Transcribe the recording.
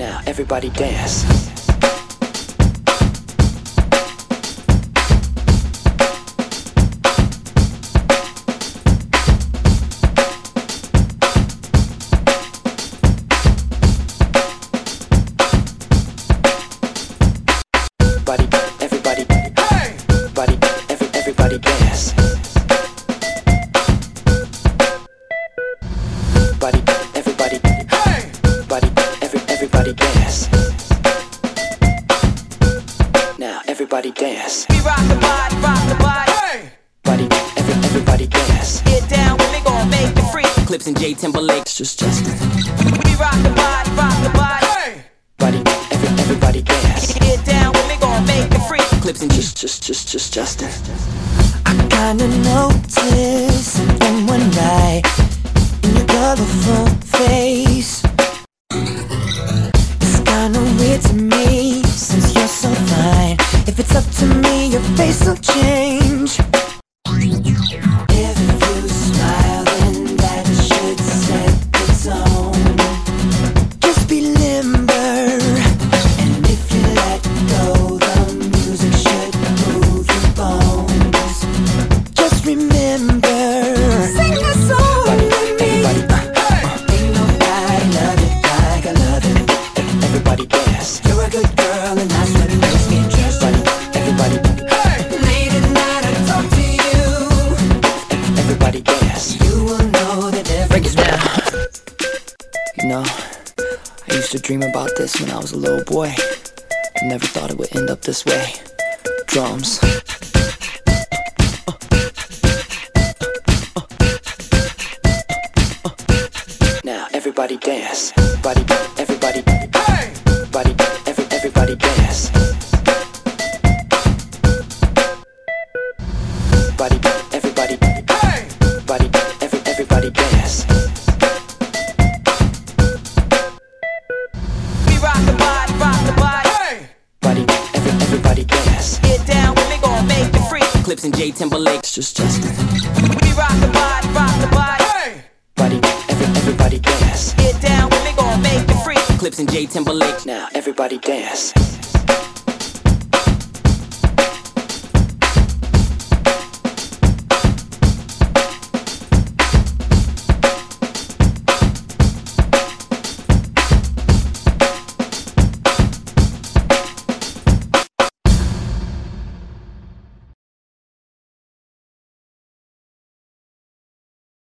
Now everybody dance. Everybody, everybody, everybody, every, everybody dance. Everybody, everybody, everybody, every, everybody dance. Now everybody dance. We rock the body, rock the body. Hey! Everybody, every, everybody dance. Get down with me, gon' make it free. Clipse and J Timberlake. It's just Justin. We rock the body, rock the body. Everybody, every, everybody dance. Get down with me, gon' make it free. Clipse and Just, just, just, just Justin. I kinda noticed something If it's up to me, your face will change. If you smile, then that should set. Just be limber, and if you let go, the music should move your bones. Just remember, know, I used to dream about this when I was a little boy. I never thought it would end up this way. Drums. Now everybody dance. Everybody, everybody, everybody, free. Clipse and J Timberlake. It's just Justin. We rock the body, rock the body. Everybody, every, everybody dance. Get down with me, gon' make it free. Clipse and J Timberlake. Now everybody dance.